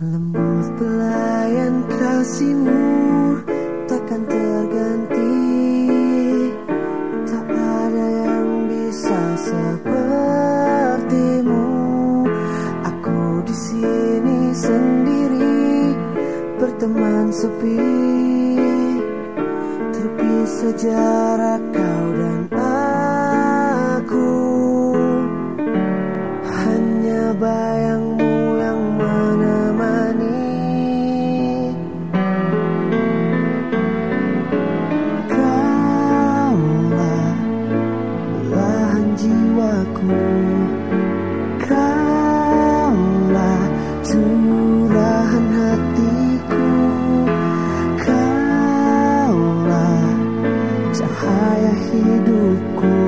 Lembut pelayan kasihmu takkan terganti. Tak ada yang bisa sepertimu. Aku di sini sendiri berteman sepi. Terpisah jarak kau dan hidupku.